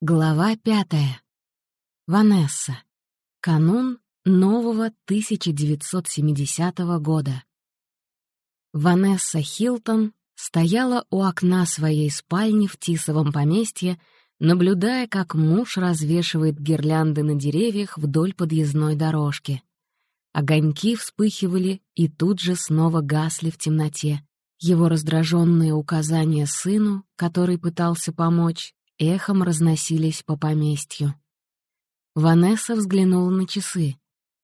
Глава пятая. Ванесса. Канун нового 1970 года. Ванесса Хилтон стояла у окна своей спальни в Тисовом поместье, наблюдая, как муж развешивает гирлянды на деревьях вдоль подъездной дорожки. Огоньки вспыхивали и тут же снова гасли в темноте. Его раздраженные указания сыну, который пытался помочь, эхом разносились по поместью. Ванесса взглянула на часы.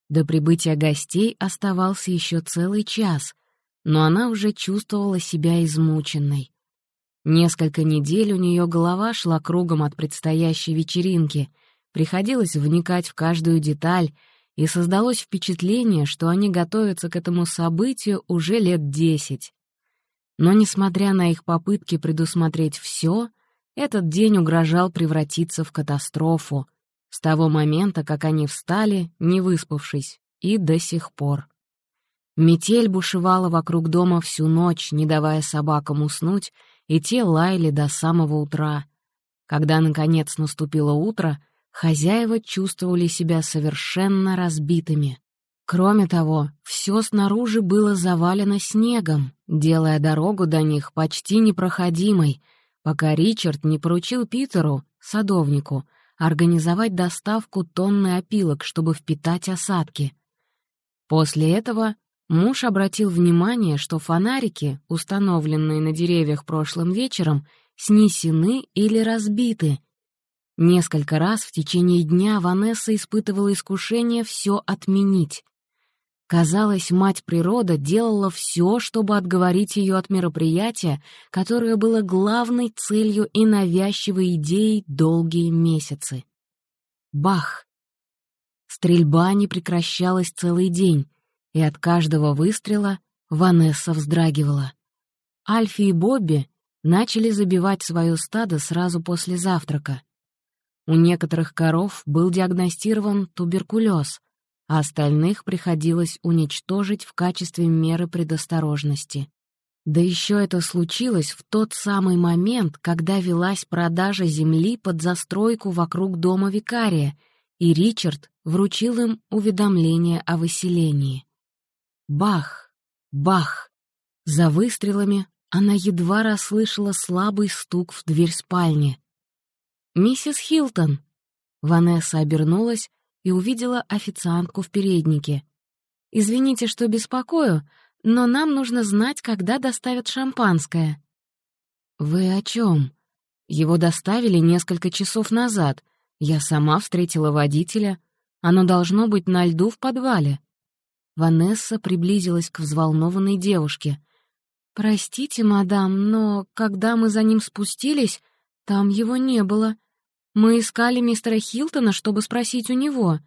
До прибытия гостей оставался еще целый час, но она уже чувствовала себя измученной. Несколько недель у нее голова шла кругом от предстоящей вечеринки, приходилось вникать в каждую деталь, и создалось впечатление, что они готовятся к этому событию уже лет десять. Но, несмотря на их попытки предусмотреть все, этот день угрожал превратиться в катастрофу с того момента, как они встали, не выспавшись, и до сих пор. Метель бушевала вокруг дома всю ночь, не давая собакам уснуть, и те лаяли до самого утра. Когда, наконец, наступило утро, хозяева чувствовали себя совершенно разбитыми. Кроме того, все снаружи было завалено снегом, делая дорогу до них почти непроходимой, пока Ричард не поручил Питеру, садовнику, организовать доставку тонны опилок, чтобы впитать осадки. После этого муж обратил внимание, что фонарики, установленные на деревьях прошлым вечером, снесены или разбиты. Несколько раз в течение дня Ванесса испытывала искушение все отменить. Казалось, мать природа делала все, чтобы отговорить ее от мероприятия, которое было главной целью и навязчивой идеей долгие месяцы. Бах! Стрельба не прекращалась целый день, и от каждого выстрела Ванесса вздрагивала. Альфи и Бобби начали забивать свое стадо сразу после завтрака. У некоторых коров был диагностирован туберкулез — а остальных приходилось уничтожить в качестве меры предосторожности. Да еще это случилось в тот самый момент, когда велась продажа земли под застройку вокруг дома викария, и Ричард вручил им уведомление о выселении. Бах! Бах! За выстрелами она едва расслышала слабый стук в дверь спальни. «Миссис Хилтон!» Ванесса обернулась и увидела официантку в переднике. «Извините, что беспокою, но нам нужно знать, когда доставят шампанское». «Вы о чем? Его доставили несколько часов назад. Я сама встретила водителя. Оно должно быть на льду в подвале». Ванесса приблизилась к взволнованной девушке. «Простите, мадам, но когда мы за ним спустились, там его не было. Мы искали мистера Хилтона, чтобы спросить у него».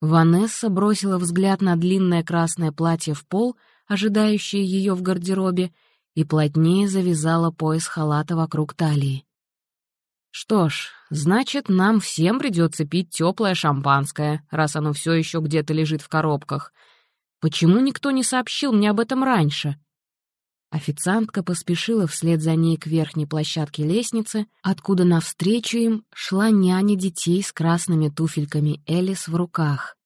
Ванесса бросила взгляд на длинное красное платье в пол, ожидающее ее в гардеробе, и плотнее завязала пояс халата вокруг талии. «Что ж, значит, нам всем придется пить теплое шампанское, раз оно все еще где-то лежит в коробках. Почему никто не сообщил мне об этом раньше?» Официантка поспешила вслед за ней к верхней площадке лестницы, откуда навстречу им шла няня детей с красными туфельками Элис в руках.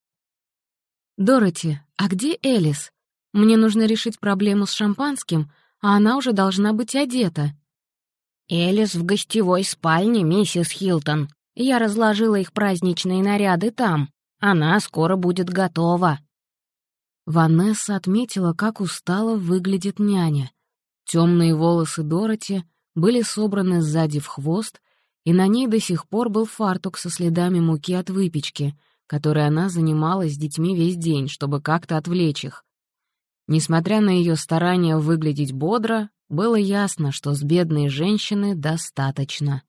«Дороти, а где Элис? Мне нужно решить проблему с шампанским, а она уже должна быть одета». «Элис в гостевой спальне, миссис Хилтон. Я разложила их праздничные наряды там. Она скоро будет готова». Ванесса отметила, как устало выглядит няня. Темные волосы Дороти были собраны сзади в хвост, и на ней до сих пор был фартук со следами муки от выпечки, которой она занималась с детьми весь день, чтобы как-то отвлечь их. Несмотря на ее старания выглядеть бодро, было ясно, что с бедной женщины достаточно.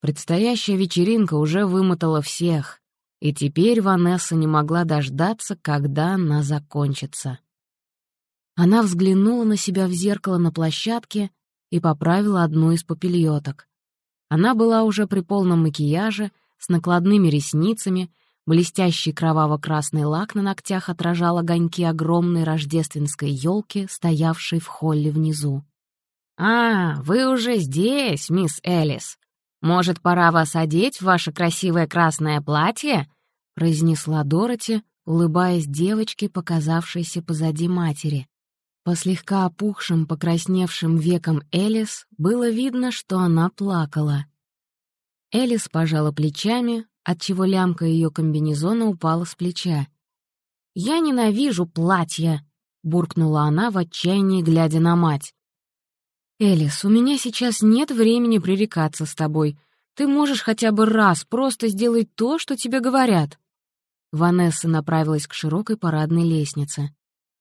Предстоящая вечеринка уже вымотала всех, и теперь Ванесса не могла дождаться, когда она закончится. Она взглянула на себя в зеркало на площадке и поправила одну из попельоток. Она была уже при полном макияже, с накладными ресницами, блестящий кроваво-красный лак на ногтях отражал огоньки огромной рождественской елки, стоявшей в холле внизу. «А, вы уже здесь, мисс Элис!» Может, пора вас одеть в ваше красивое красное платье?» — произнесла Дороти, улыбаясь девочке, показавшейся позади матери. По слегка опухшим, покрасневшим векам Элис было видно, что она плакала. Элис пожала плечами, отчего лямка ее комбинезона упала с плеча. «Я ненавижу платья!» — буркнула она в отчаянии, глядя на мать. «Элис, у меня сейчас нет времени пререкаться с тобой. Ты можешь хотя бы раз просто сделать то, что тебе говорят». Ванесса направилась к широкой парадной лестнице.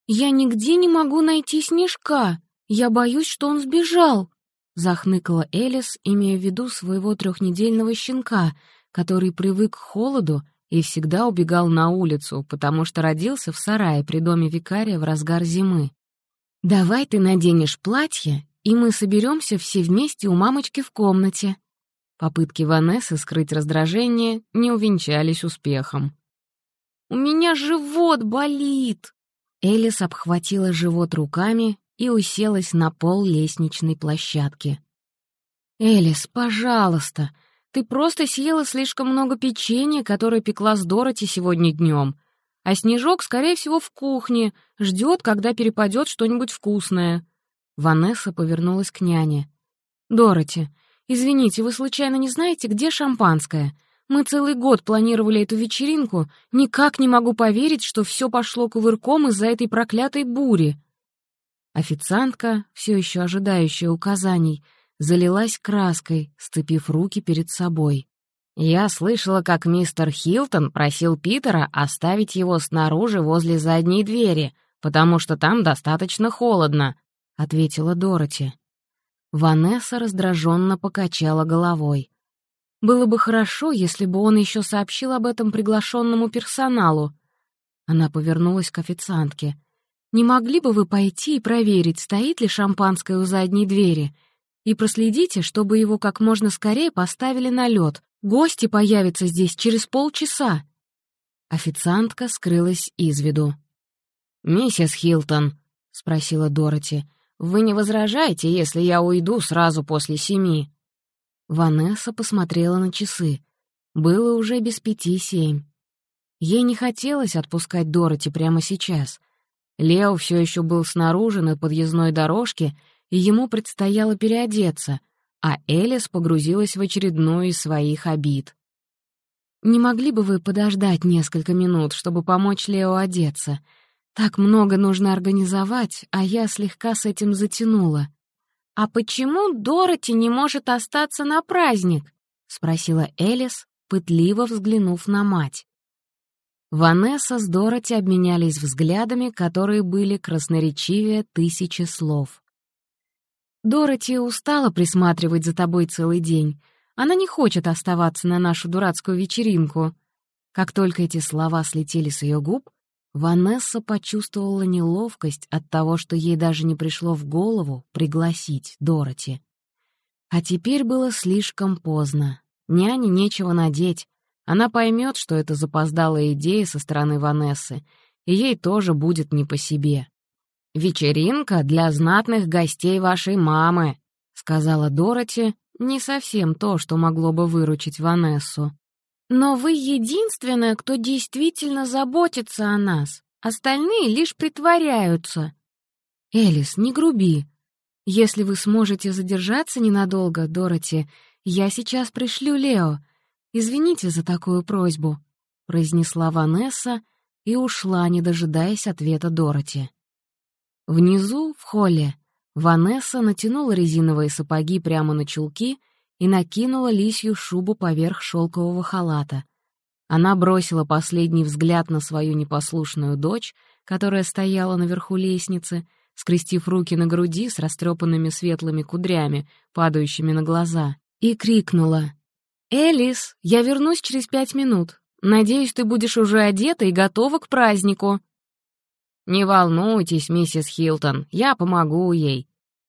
«Я нигде не могу найти снежка. Я боюсь, что он сбежал», — захныкала Элис, имея в виду своего трехнедельного щенка, который привык к холоду и всегда убегал на улицу, потому что родился в сарае при доме викария в разгар зимы. «Давай ты наденешь платье, и мы соберемся все вместе у мамочки в комнате». Попытки Ванессы скрыть раздражение не увенчались успехом. «У меня живот болит!» Элис обхватила живот руками и уселась на пол лестничной площадки. «Элис, пожалуйста, ты просто съела слишком много печенья, которое пекла с Дороти сегодня днем, а Снежок, скорее всего, в кухне, ждет, когда перепадет что-нибудь вкусное». Ванесса повернулась к няне. «Дороти, извините, вы случайно не знаете, где шампанское? Мы целый год планировали эту вечеринку, никак не могу поверить, что все пошло кувырком из-за этой проклятой бури». Официантка, все еще ожидающая указаний, залилась краской, сцепив руки перед собой. «Я слышала, как мистер Хилтон просил Питера оставить его снаружи возле задней двери, потому что там достаточно холодно», — ответила Дороти. Ванесса раздраженно покачала головой. Было бы хорошо, если бы он еще сообщил об этом приглашенному персоналу. Она повернулась к официантке. «Не могли бы вы пойти и проверить, стоит ли шампанское у задней двери? И проследите, чтобы его как можно скорее поставили на лед. Гости появятся здесь через полчаса». Официантка скрылась из виду. «Миссис Хилтон», — спросила Дороти, — «вы не возражаете, если я уйду сразу после семи?» Ванесса посмотрела на часы. Было уже без пяти семь. Ей не хотелось отпускать Дороти прямо сейчас. Лео все еще был снаружи на подъездной дорожке, и ему предстояло переодеться, а Элис погрузилась в очередную из своих обид. «Не могли бы вы подождать несколько минут, чтобы помочь Лео одеться? Так много нужно организовать, а я слегка с этим затянула», «А почему Дороти не может остаться на праздник?» — спросила Элис, пытливо взглянув на мать. Ванесса с Дороти обменялись взглядами, которые были красноречивее тысячи слов. «Дороти устала присматривать за тобой целый день. Она не хочет оставаться на нашу дурацкую вечеринку». Как только эти слова слетели с ее губ, Ванесса почувствовала неловкость от того, что ей даже не пришло в голову пригласить Дороти. А теперь было слишком поздно. Няне нечего надеть. Она поймет, что это запоздалая идея со стороны Ванессы, и ей тоже будет не по себе. «Вечеринка для знатных гостей вашей мамы», — сказала Дороти, не совсем то, что могло бы выручить Ванессу. Но вы единственная, кто действительно заботится о нас. Остальные лишь притворяются. Элис, не груби. Если вы сможете задержаться ненадолго, Дороти, я сейчас пришлю Лео. Извините за такую просьбу, произнесла Ванесса и ушла, не дожидаясь ответа Дороти. Внизу, в холле, Ванесса натянула резиновые сапоги прямо на чулки и накинула лисью шубу поверх шелкового халата. Она бросила последний взгляд на свою непослушную дочь, которая стояла наверху лестницы, скрестив руки на груди с растрепанными светлыми кудрями, падающими на глаза, и крикнула. «Элис, я вернусь через пять минут. Надеюсь, ты будешь уже одета и готова к празднику». «Не волнуйтесь, миссис Хилтон, я помогу ей.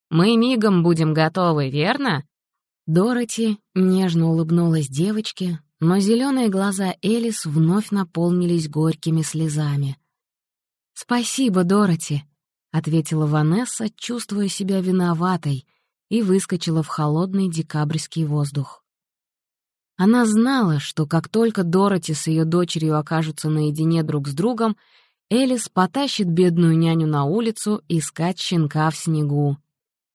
Мы мигом будем готовы, верно?» Дороти нежно улыбнулась девочке, но зеленые глаза Элис вновь наполнились горькими слезами. «Спасибо, Дороти», — ответила Ванесса, чувствуя себя виноватой, и выскочила в холодный декабрьский воздух. Она знала, что как только Дороти с ее дочерью окажутся наедине друг с другом, Элис потащит бедную няню на улицу искать щенка в снегу.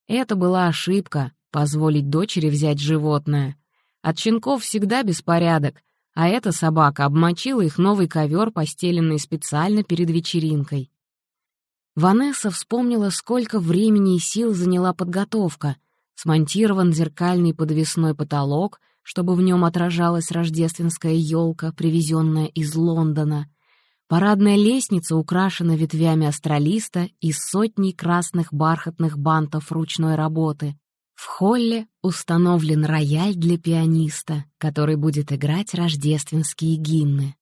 Это была ошибка — позволить дочери взять животное. От щенков всегда беспорядок, а эта собака обмочила их новый ковер, постеленный специально перед вечеринкой. Ванесса вспомнила, сколько времени и сил заняла подготовка. Смонтирован зеркальный подвесной потолок — чтобы в нем отражалась рождественская елка, привезенная из Лондона. Парадная лестница украшена ветвями астролиста и сотней красных бархатных бантов ручной работы. В холле установлен рояль для пианиста, который будет играть рождественские гимны.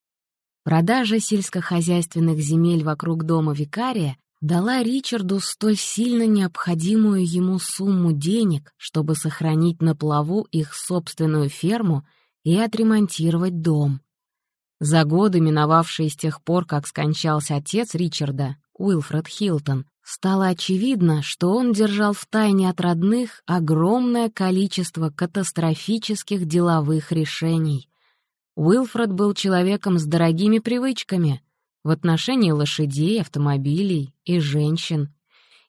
Продажа сельскохозяйственных земель вокруг дома викария дала Ричарду столь сильно необходимую ему сумму денег, чтобы сохранить на плаву их собственную ферму и отремонтировать дом. За годы, миновавшие с тех пор, как скончался отец Ричарда, Уилфред Хилтон, стало очевидно, что он держал в тайне от родных огромное количество катастрофических деловых решений. Уилфред был человеком с дорогими привычками — в отношении лошадей, автомобилей и женщин,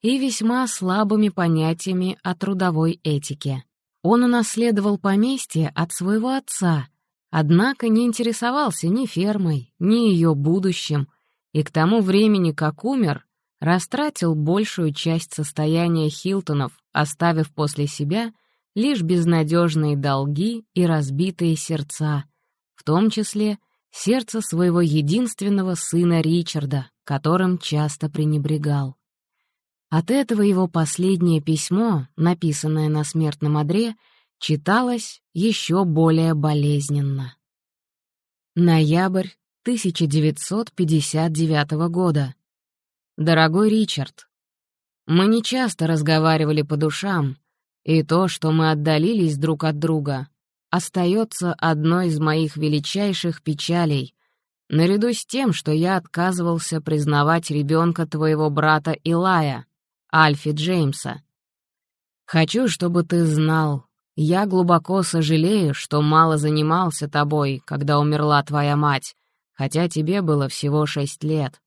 и весьма слабыми понятиями о трудовой этике. Он унаследовал поместье от своего отца, однако не интересовался ни фермой, ни ее будущим, и к тому времени, как умер, растратил большую часть состояния Хилтонов, оставив после себя лишь безнадежные долги и разбитые сердца, в том числе — сердце своего единственного сына Ричарда, которым часто пренебрегал. От этого его последнее письмо, написанное на смертном одре, читалось еще более болезненно. Ноябрь 1959 года. Дорогой Ричард, мы не часто разговаривали по душам, и то, что мы отдалились друг от друга, остается одной из моих величайших печалей, наряду с тем, что я отказывался признавать ребенка твоего брата Илая, Альфи Джеймса. Хочу, чтобы ты знал, я глубоко сожалею, что мало занимался тобой, когда умерла твоя мать, хотя тебе было всего шесть лет.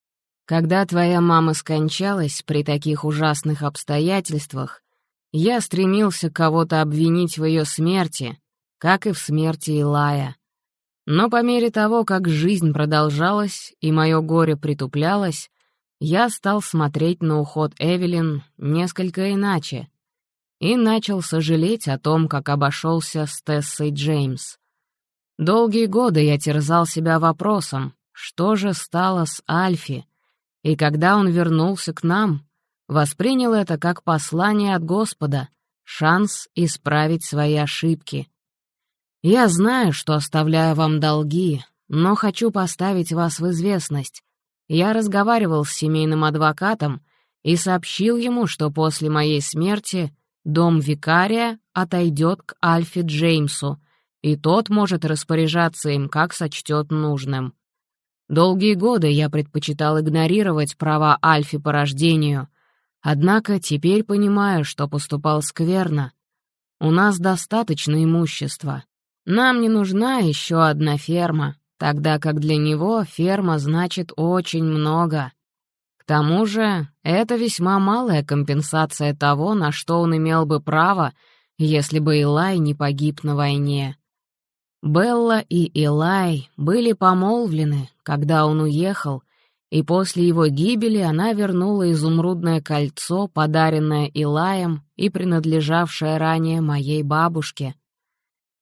Когда твоя мама скончалась при таких ужасных обстоятельствах, я стремился кого-то обвинить в ее смерти, как и в смерти Илая. Но по мере того, как жизнь продолжалась и мое горе притуплялось, я стал смотреть на уход Эвелин несколько иначе и начал сожалеть о том, как обошелся с Тессой Джеймс. Долгие годы я терзал себя вопросом, что же стало с Альфи, и когда он вернулся к нам, воспринял это как послание от Господа, шанс исправить свои ошибки — я знаю, что оставляю вам долги, но хочу поставить вас в известность. Я разговаривал с семейным адвокатом и сообщил ему, что после моей смерти дом викария отойдет к Альфе Джеймсу, и тот может распоряжаться им, как сочтет нужным. Долгие годы я предпочитал игнорировать права Альфи по рождению, однако теперь понимаю, что поступал скверно. У нас достаточно имущества, нам не нужна еще одна ферма, тогда как для него ферма значит очень много. К тому же это весьма малая компенсация того, на что он имел бы право, если бы Илай не погиб на войне. Белла и Илай были помолвлены, когда он уехал, и после его гибели она вернула изумрудное кольцо, подаренное Илаем и принадлежавшее ранее моей бабушке —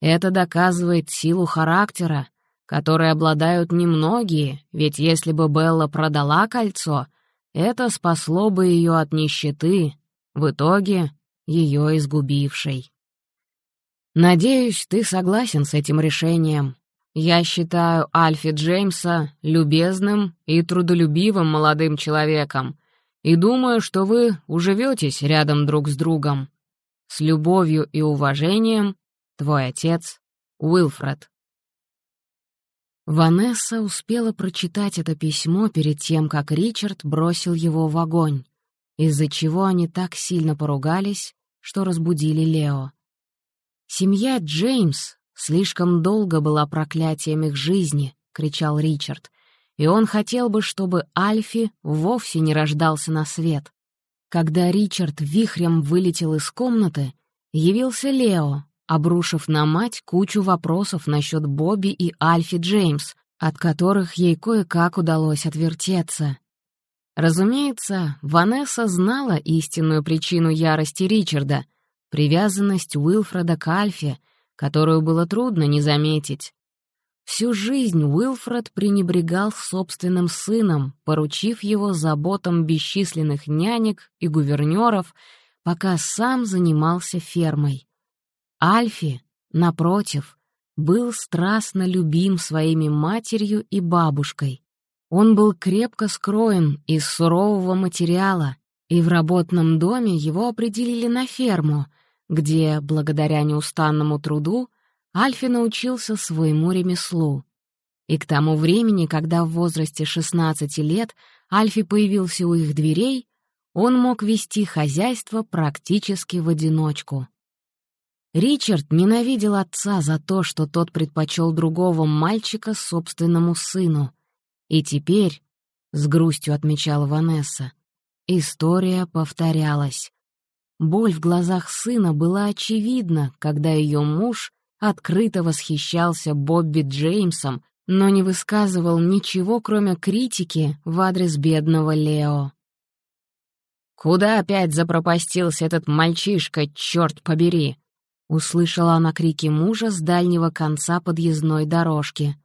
это доказывает силу характера, которой обладают немногие, ведь если бы Белла продала кольцо, это спасло бы ее от нищеты, в итоге ее изгубившей. Надеюсь, ты согласен с этим решением. Я считаю Альфи Джеймса любезным и трудолюбивым молодым человеком, и думаю, что вы уживетесь рядом друг с другом. С любовью и уважением, Твой отец — Уилфред». Ванесса успела прочитать это письмо перед тем, как Ричард бросил его в огонь, из-за чего они так сильно поругались, что разбудили Лео. Семья Джеймс слишком долго была проклятием их жизни», — кричал Ричард, и он хотел бы, чтобы Альфи вовсе не рождался на свет. Когда Ричард вихрем вылетел из комнаты, явился Лео, обрушив на мать кучу вопросов насчет Бобби и Альфи Джеймс, от которых ей кое-как удалось отвертеться. Разумеется, Ванесса знала истинную причину ярости Ричарда — привязанность Уилфреда к Альфе, которую было трудно не заметить. Всю жизнь Уилфред пренебрегал собственным сыном, поручив его заботам бесчисленных нянек и гувернеров, пока сам занимался фермой. Альфи, напротив, был страстно любим своими матерью и бабушкой. Он был крепко скроен из сурового материала, и в работном доме его определили на ферму, где, благодаря неустанному труду, Альфи научился своему ремеслу. И к тому времени, когда в возрасте 16 лет Альфи появился у их дверей, он мог вести хозяйство практически в одиночку. Ричард ненавидел отца за то, что тот предпочел другого мальчика собственному сыну. И теперь, — с грустью отмечала Ванесса, — история повторялась. Боль в глазах сына была очевидна, когда ее муж открыто восхищался Бобби Джеймсом, но не высказывал ничего, кроме критики в адрес бедного Лео. «Куда опять запропастился этот мальчишка, черт побери?» Услышала она крики мужа с дальнего конца подъездной дорожки.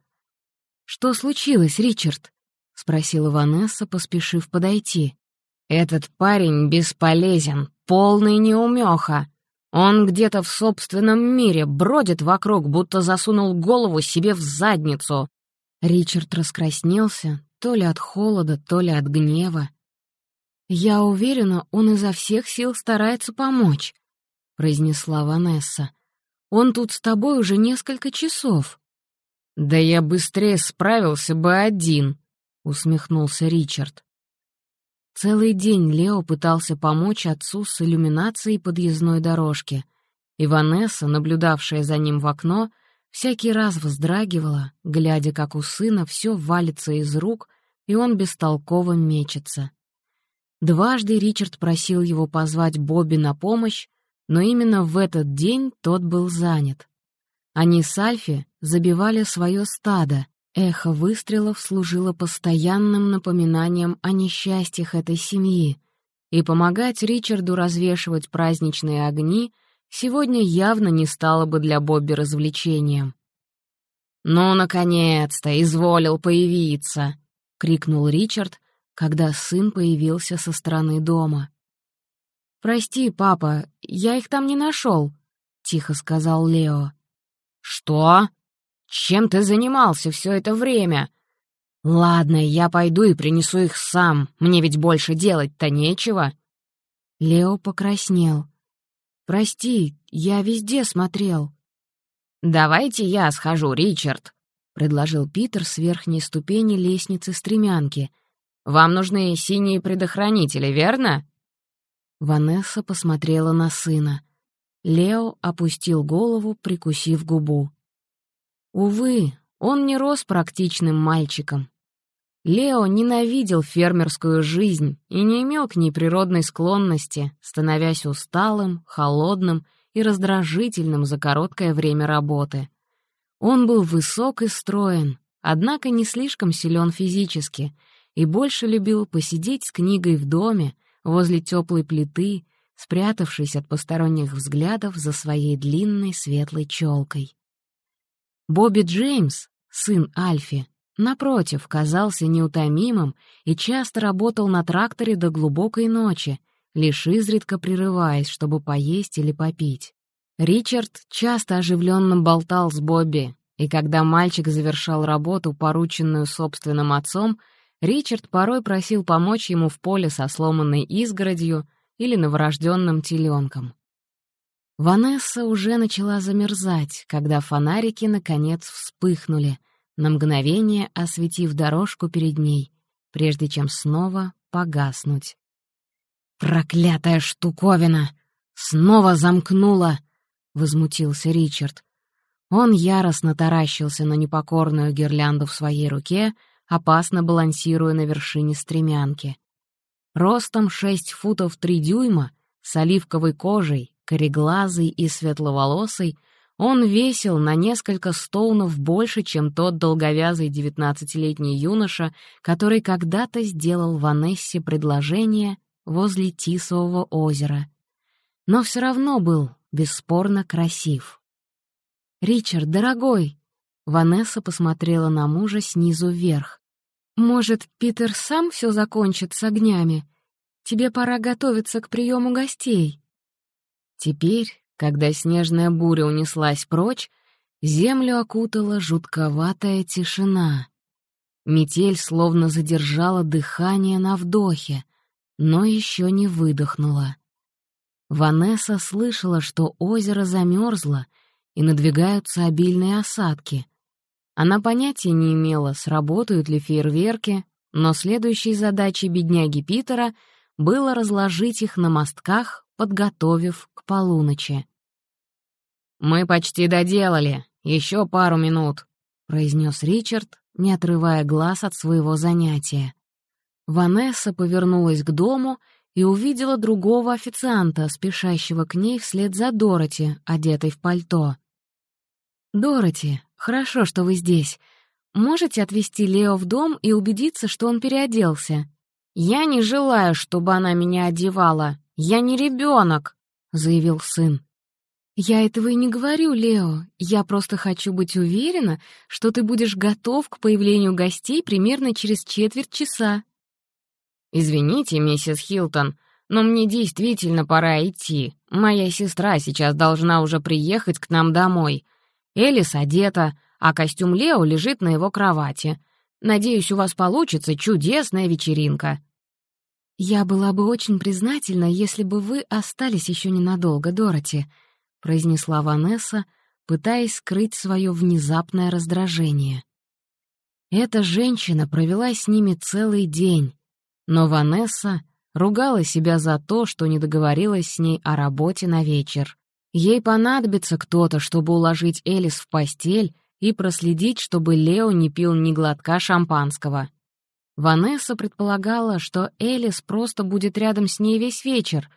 «Что случилось, Ричард?» — спросила Ванесса, поспешив подойти. «Этот парень бесполезен, полный неумеха. Он где-то в собственном мире бродит вокруг, будто засунул голову себе в задницу». Ричард раскраснелся, то ли от холода, то ли от гнева. «Я уверена, он изо всех сил старается помочь произнесла Ванесса. «Он тут с тобой уже несколько часов». «Да я быстрее справился бы один», — усмехнулся Ричард. Целый день Лео пытался помочь отцу с иллюминацией подъездной дорожки, и Ванесса, наблюдавшая за ним в окно, всякий раз вздрагивала, глядя, как у сына все валится из рук, и он бестолково мечется. Дважды Ричард просил его позвать Бобби на помощь, но именно в этот день тот был занят. Они с Альфи забивали свое стадо, эхо выстрелов служило постоянным напоминанием о несчастьях этой семьи, и помогать Ричарду развешивать праздничные огни сегодня явно не стало бы для Бобби развлечением. «Ну, наконец-то, изволил появиться!» — крикнул Ричард, когда сын появился со стороны дома. «Прости, папа, я их там не нашел», — тихо сказал Лео. «Что? Чем ты занимался все это время?» «Ладно, я пойду и принесу их сам, мне ведь больше делать-то нечего». Лео покраснел. «Прости, я везде смотрел». «Давайте я схожу, Ричард», — предложил Питер с верхней ступени лестницы стремянки. «Вам нужны синие предохранители, верно?» Ванесса посмотрела на сына. Лео опустил голову, прикусив губу. Увы, он не рос практичным мальчиком. Лео ненавидел фермерскую жизнь и не имел к ней природной склонности, становясь усталым, холодным и раздражительным за короткое время работы. Он был высок и строен, однако не слишком силен физически, и больше любил посидеть с книгой в доме, возле теплой плиты, спрятавшись от посторонних взглядов за своей длинной светлой челкой. Бобби Джеймс, сын Альфи, напротив, казался неутомимым и часто работал на тракторе до глубокой ночи, лишь изредка прерываясь, чтобы поесть или попить. Ричард часто оживленно болтал с Бобби, и когда мальчик завершал работу, порученную собственным отцом, Ричард порой просил помочь ему в поле со сломанной изгородью или новорожденным теленком. Ванесса уже начала замерзать, когда фонарики наконец вспыхнули, на мгновение осветив дорожку перед ней, прежде чем снова погаснуть. «Проклятая штуковина! Снова замкнула!» — возмутился Ричард. Он яростно таращился на непокорную гирлянду в своей руке, опасно балансируя на вершине стремянки. Ростом 6 футов 3 дюйма, с оливковой кожей, кореглазый и светловолосый, он весил на несколько стоунов больше, чем тот долговязый девятнадцатилетний юноша, который когда-то сделал Ванессе предложение возле Тисового озера. Но все равно был бесспорно красив. «Ричард, дорогой!» Ванесса посмотрела на мужа снизу вверх. «Может, Питер сам все закончит с огнями? Тебе пора готовиться к приему гостей». Теперь, когда снежная буря унеслась прочь, землю окутала жутковатая тишина. Метель словно задержала дыхание на вдохе, но еще не выдохнула. Ванесса слышала, что озеро замерзло и надвигаются обильные осадки. Она понятия не имела, сработают ли фейерверки, но следующей задачей бедняги Питера было разложить их на мостках, подготовив к полуночи. «Мы почти доделали. Еще пару минут», — произнес Ричард, не отрывая глаз от своего занятия. Ванесса повернулась к дому и увидела другого официанта, спешащего к ней вслед за Дороти, одетой в пальто. «Дороти, хорошо, что вы здесь. Можете отвезти Лео в дом и убедиться, что он переоделся?» «Я не желаю, чтобы она меня одевала. Я не ребенок», — заявил сын. «Я этого и не говорю, Лео. Я просто хочу быть уверена, что ты будешь готов к появлению гостей примерно через четверть часа». «Извините, миссис Хилтон, но мне действительно пора идти. Моя сестра сейчас должна уже приехать к нам домой. Элис одета, а костюм Лео лежит на его кровати. Надеюсь, у вас получится чудесная вечеринка». «Я была бы очень признательна, если бы вы остались еще ненадолго, Дороти», — произнесла Ванесса, пытаясь скрыть свое внезапное раздражение. Эта женщина провела с ними целый день, но Ванесса ругала себя за то, что не договорилась с ней о работе на вечер. Ей понадобится кто-то, чтобы уложить Элис в постель и проследить, чтобы Лео не пил ни глотка шампанского. Ванесса предполагала, что Элис просто будет рядом с ней весь вечер,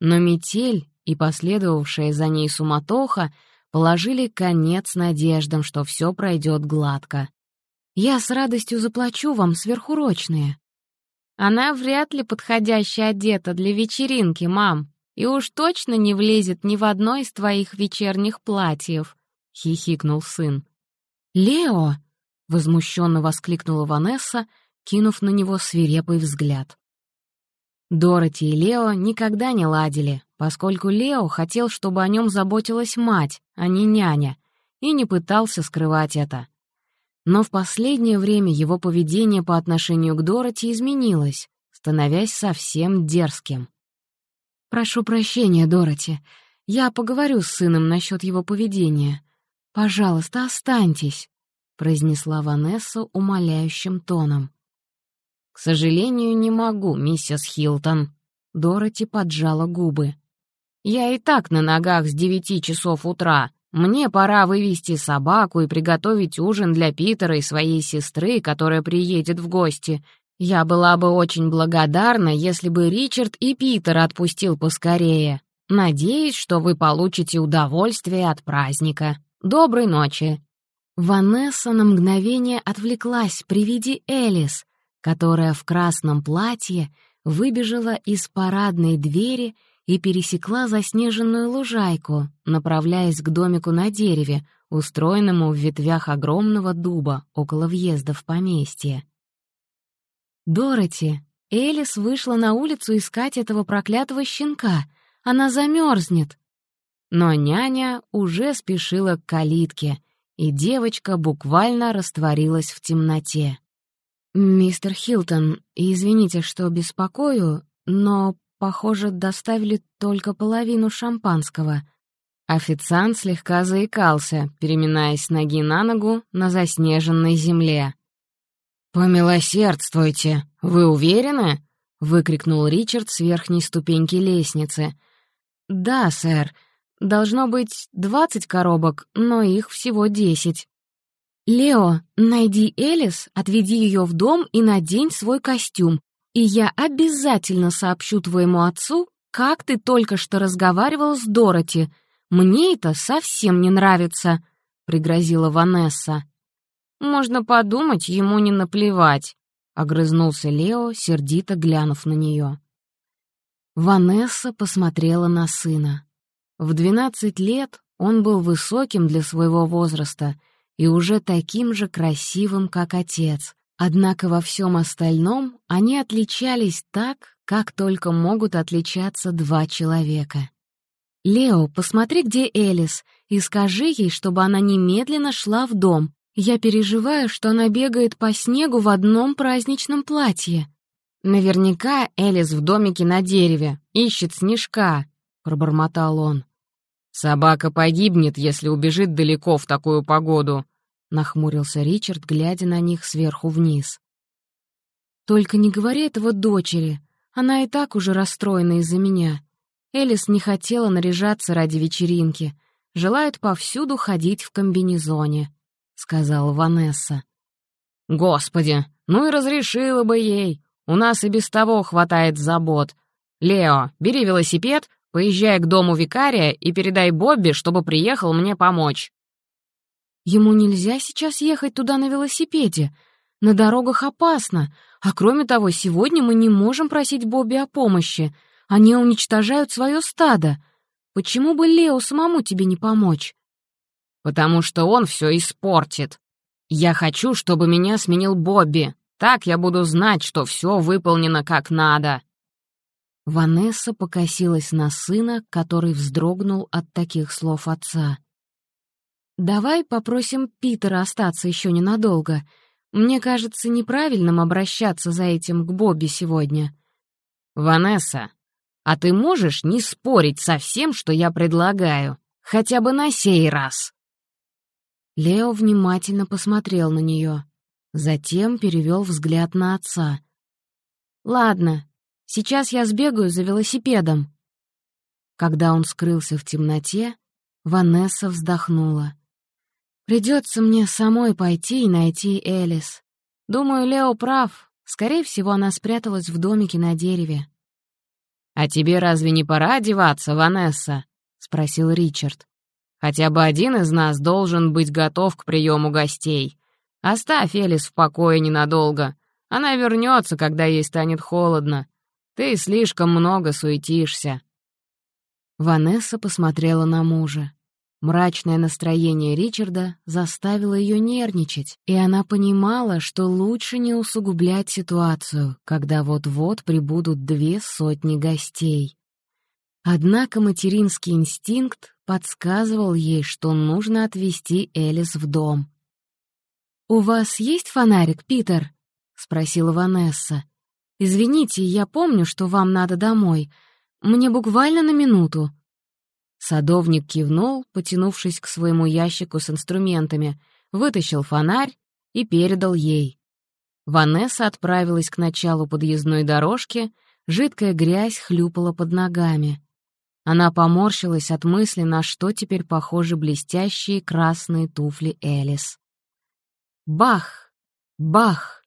но метель и последовавшая за ней суматоха положили конец надеждам, что все пройдет гладко. «Я с радостью заплачу вам сверхурочные». «Она вряд ли подходяще одета для вечеринки, мам, и уж точно не влезет ни в одно из твоих вечерних платьев», — хихикнул сын. «Лео!» — возмущенно воскликнула Ванесса, кинув на него свирепый взгляд. Дороти и Лео никогда не ладили, поскольку Лео хотел, чтобы о нем заботилась мать, а не няня, и не пытался скрывать это. Но в последнее время его поведение по отношению к Дороти изменилось, становясь совсем дерзким. «Прошу прощения, Дороти. Я поговорю с сыном насчет его поведения. Пожалуйста, останьтесь», — произнесла Ванесса умоляющим тоном. «К сожалению, не могу, миссис Хилтон». Дороти поджала губы. «Я и так на ногах с девяти часов утра. Мне пора вывести собаку и приготовить ужин для Питера и своей сестры, которая приедет в гости. Я была бы очень благодарна, если бы Ричард и Питер отпустил поскорее. Надеюсь, что вы получите удовольствие от праздника. Доброй ночи». Ванесса на мгновение отвлеклась при виде Элис, которая в красном платье выбежала из парадной двери и пересекла заснеженную лужайку, направляясь к домику на дереве, устроенному в ветвях огромного дуба около въезда в поместье. «Дороти, Элис вышла на улицу искать этого проклятого щенка. Она замерзнет!» Но няня уже спешила к калитке, и девочка буквально растворилась в темноте. «Мистер Хилтон, извините, что беспокою, но, похоже, доставили только половину шампанского». Официант слегка заикался, переминаясь ноги на ногу на заснеженной земле. «Помилосердствуйте, вы уверены?» — выкрикнул Ричард с верхней ступеньки лестницы. «Да, сэр. Должно быть двадцать коробок, но их всего десять. «Лео, найди Элис, отведи ее в дом и надень свой костюм, и я обязательно сообщу твоему отцу, как ты только что разговаривал с Дороти. Мне это совсем не нравится», — пригрозила Ванесса. «Можно подумать, ему не наплевать», — огрызнулся Лео, сердито глянув на нее. Ванесса посмотрела на сына. В двенадцать лет он был высоким для своего возраста и уже таким же красивым, как отец. Однако во всем остальном они отличались так, как только могут отличаться два человека. «Лео, посмотри, где Элис, и скажи ей, чтобы она немедленно шла в дом. Я переживаю, что она бегает по снегу в одном праздничном платье. Наверняка Элис в домике на дереве, ищет снежка», — пробормотал он. «Собака погибнет, если убежит далеко в такую погоду», — нахмурился Ричард, глядя на них сверху вниз. «Только не говори этого дочери. Она и так уже расстроена из-за меня. Элис не хотела наряжаться ради вечеринки. Желает повсюду ходить в комбинезоне», — сказала Ванесса. «Господи, ну и разрешила бы ей. У нас и без того хватает забот. Лео, бери велосипед, поезжай к дому викария и передай Бобби, чтобы приехал мне помочь». Ему нельзя сейчас ехать туда на велосипеде. На дорогах опасно. А кроме того, сегодня мы не можем просить Бобби о помощи. Они уничтожают свое стадо. Почему бы Лео самому тебе не помочь? Потому что он все испортит. Я хочу, чтобы меня сменил Бобби. Так я буду знать, что все выполнено как надо. Ванесса покосилась на сына, который вздрогнул от таких слов отца. «Давай попросим Питера остаться еще ненадолго. Мне кажется неправильным обращаться за этим к Бобби сегодня». «Ванесса, а ты можешь не спорить со всем, что я предлагаю? Хотя бы на сей раз?» Лео внимательно посмотрел на нее, затем перевел взгляд на отца. «Ладно, сейчас я сбегаю за велосипедом». Когда он скрылся в темноте, Ванесса вздохнула. Придется мне самой пойти и найти Элис. Думаю, Лео прав. Скорее всего, она спряталась в домике на дереве. «А тебе разве не пора одеваться, Ванесса?» — спросил Ричард. «Хотя бы один из нас должен быть готов к приему гостей. Оставь Элис в покое ненадолго. Она вернется, когда ей станет холодно. Ты слишком много суетишься». Ванесса посмотрела на мужа. Мрачное настроение Ричарда заставило ее нервничать, и она понимала, что лучше не усугублять ситуацию, когда вот-вот прибудут две сотни гостей. Однако материнский инстинкт подсказывал ей, что нужно отвезти Элис в дом. «У вас есть фонарик, Питер?» — спросила Ванесса. «Извините, я помню, что вам надо домой. Мне буквально на минуту». Садовник кивнул, потянувшись к своему ящику с инструментами, вытащил фонарь и передал ей. Ванесса отправилась к началу подъездной дорожки, жидкая грязь хлюпала под ногами. Она поморщилась от мысли, на что теперь похожи блестящие красные туфли Элис. Бах! Бах!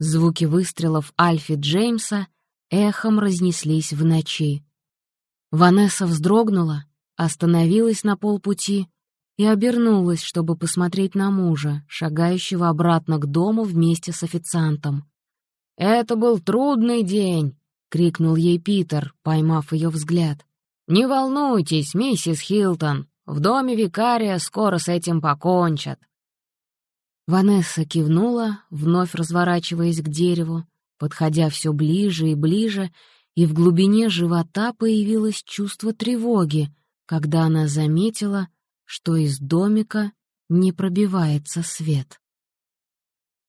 Звуки выстрелов Альфи Джеймса эхом разнеслись в ночи. Ванесса вздрогнула, остановилась на полпути и обернулась, чтобы посмотреть на мужа, шагающего обратно к дому вместе с официантом. «Это был трудный день!» — крикнул ей Питер, поймав ее взгляд. «Не волнуйтесь, миссис Хилтон, в доме викария скоро с этим покончат». Ванесса кивнула, вновь разворачиваясь к дереву, подходя все ближе и ближе, и в глубине живота появилось чувство тревоги, когда она заметила, что из домика не пробивается свет.